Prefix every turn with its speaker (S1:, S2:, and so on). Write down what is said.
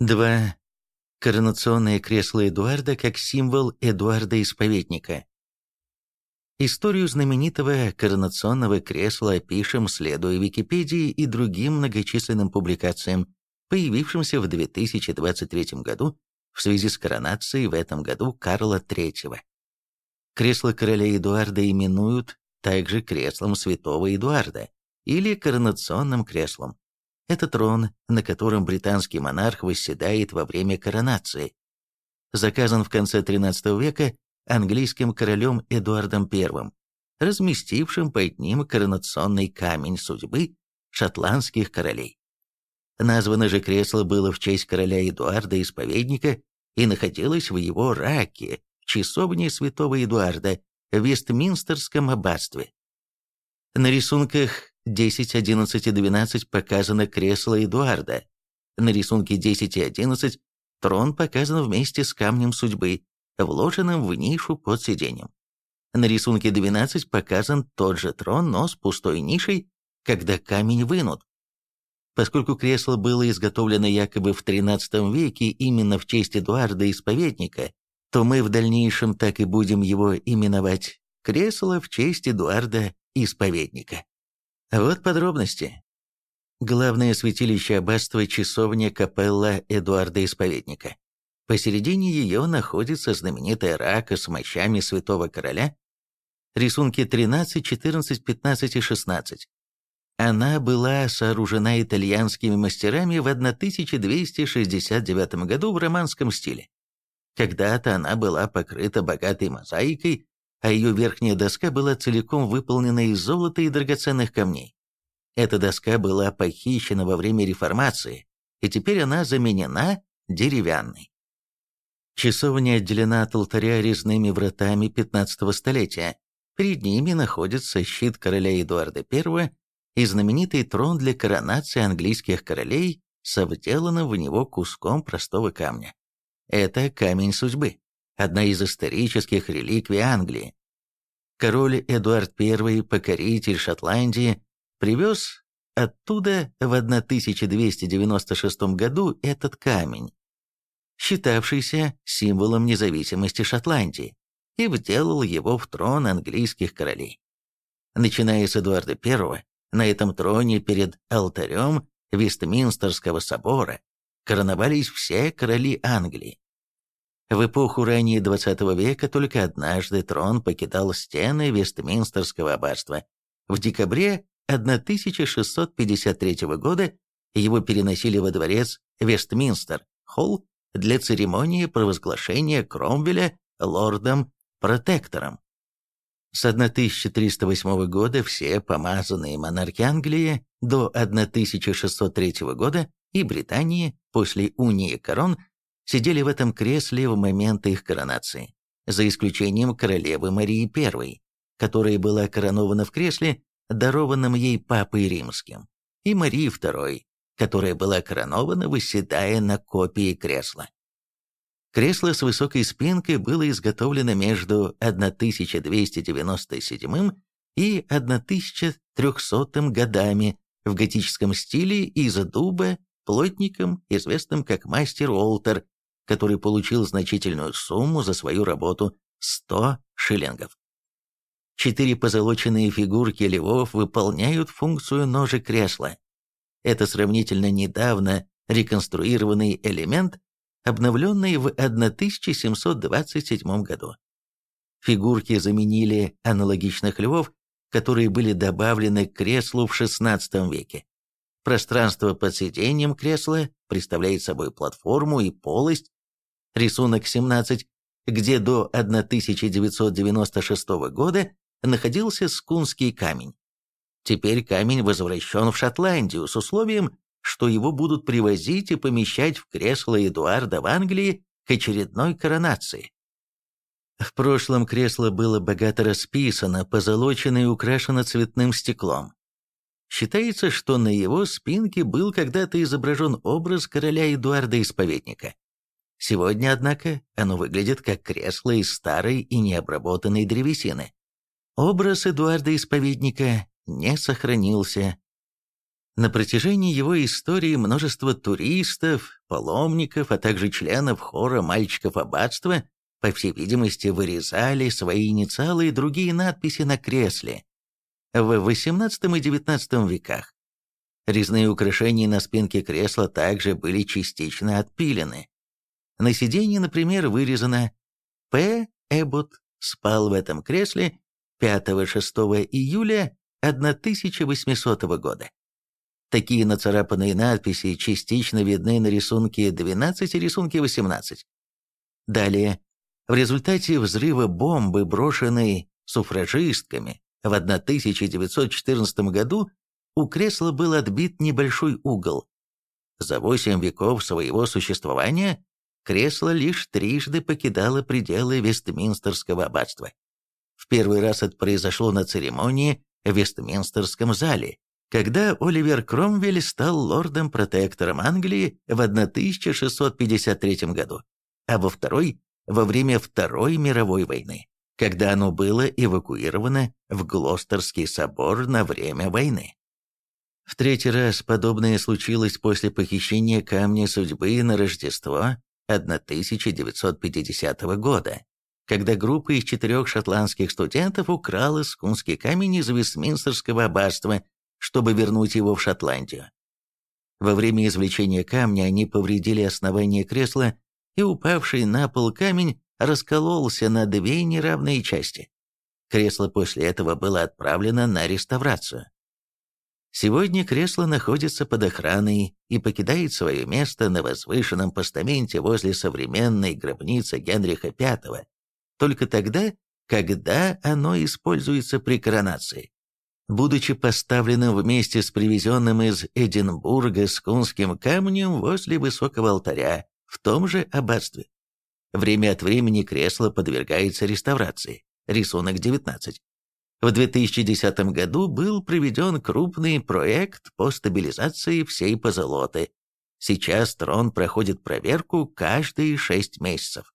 S1: 2. Коронационное кресло Эдуарда как символ Эдуарда Исповедника. Историю знаменитого коронационного кресла опишем, следуя Википедии и другим многочисленным публикациям, появившимся в 2023 году в связи с коронацией в этом году Карла III. Кресло короля Эдуарда именуют также креслом святого Эдуарда или коронационным креслом. Это трон, на котором британский монарх восседает во время коронации. Заказан в конце XIII века английским королем Эдуардом I, разместившим под ним коронационный камень судьбы шотландских королей. Названо же кресло было в честь короля Эдуарда Исповедника и находилось в его раке, часовне святого Эдуарда, в Вестминстерском аббатстве. На рисунках 10, 11 и 12 показано кресло Эдуарда. На рисунке 10 и 11 трон показан вместе с камнем судьбы, вложенным в нишу под сиденьем. На рисунке 12 показан тот же трон, но с пустой нишей, когда камень вынут. Поскольку кресло было изготовлено якобы в XIII веке именно в честь Эдуарда Исповедника, то мы в дальнейшем так и будем его именовать «Кресло в честь Эдуарда Исповедника». Вот подробности. Главное святилище аббатства – часовня капелла Эдуарда Исповедника. Посередине ее находится знаменитая рака с мощами святого короля, рисунки 13, 14, 15 и 16. Она была сооружена итальянскими мастерами в 1269 году в романском стиле. Когда-то она была покрыта богатой мозаикой, а ее верхняя доска была целиком выполнена из золота и драгоценных камней. Эта доска была похищена во время реформации, и теперь она заменена деревянной. Часовня отделена от алтаря резными вратами 15 столетия. Перед ними находится щит короля Эдуарда I и знаменитый трон для коронации английских королей с вделанным в него куском простого камня. Это камень судьбы, одна из исторических реликвий Англии. Король Эдуард I, покоритель Шотландии, привез оттуда в 1296 году этот камень, считавшийся символом независимости Шотландии, и вделал его в трон английских королей. Начиная с Эдуарда I, на этом троне перед алтарем Вестминстерского собора короновались все короли Англии. В эпоху ранее XX века только однажды трон покидал стены Вестминстерского аббатства. В декабре 1653 года его переносили во дворец Вестминстер, холл, для церемонии провозглашения Кромвеля лордом-протектором. С 1308 года все помазанные монархи Англии до 1603 года и Британии после унии корон сидели в этом кресле в момент их коронации, за исключением королевы Марии I, которая была коронована в кресле, дарованном ей Папой Римским, и Марии II, которая была коронована, выседая на копии кресла. Кресло с высокой спинкой было изготовлено между 1297 и 1300 годами в готическом стиле из дуба плотником, известным как мастер Уолтер, который получил значительную сумму за свою работу – 100 шиллингов. Четыре позолоченные фигурки львов выполняют функцию ножек кресла. Это сравнительно недавно реконструированный элемент, обновленный в 1727 году. Фигурки заменили аналогичных львов, которые были добавлены к креслу в XVI веке. Пространство под сиденьем кресла представляет собой платформу и полость, рисунок 17, где до 1996 года находился скунский камень. Теперь камень возвращен в Шотландию с условием, что его будут привозить и помещать в кресло Эдуарда в Англии к очередной коронации. В прошлом кресло было богато расписано, позолочено и украшено цветным стеклом. Считается, что на его спинке был когда-то изображен образ короля Эдуарда Исповедника. Сегодня, однако, оно выглядит как кресло из старой и необработанной древесины. Образ Эдуарда Исповедника не сохранился На протяжении его истории множество туристов, паломников, а также членов хора мальчиков аббатства, по всей видимости, вырезали свои инициалы и другие надписи на кресле. В XVIII и XIX веках резные украшения на спинке кресла также были частично отпилены. На сиденье, например, вырезано «П. Эббот спал в этом кресле 5-6 июля 1800 года». Такие нацарапанные надписи частично видны на рисунке 12 и рисунке 18. Далее, в результате взрыва бомбы, брошенной суфражистками в 1914 году, у кресла был отбит небольшой угол. За восемь веков своего существования кресло лишь трижды покидало пределы Вестминстерского аббатства. В первый раз это произошло на церемонии в Вестминстерском зале, когда Оливер Кромвель стал лордом-протектором Англии в 1653 году, а во второй – во время Второй мировой войны, когда оно было эвакуировано в Глостерский собор на время войны. В третий раз подобное случилось после похищения камня судьбы на Рождество 1950 года, когда группа из четырех шотландских студентов украла скунский камень из Вестминстерского аббатства чтобы вернуть его в Шотландию. Во время извлечения камня они повредили основание кресла, и упавший на пол камень раскололся на две неравные части. Кресло после этого было отправлено на реставрацию. Сегодня кресло находится под охраной и покидает свое место на возвышенном постаменте возле современной гробницы Генриха V, только тогда, когда оно используется при коронации будучи поставленным вместе с привезенным из Эдинбурга скунским камнем возле высокого алтаря в том же аббатстве. Время от времени кресло подвергается реставрации. Рисунок 19. В 2010 году был проведен крупный проект по стабилизации всей позолоты. Сейчас трон проходит проверку каждые шесть месяцев.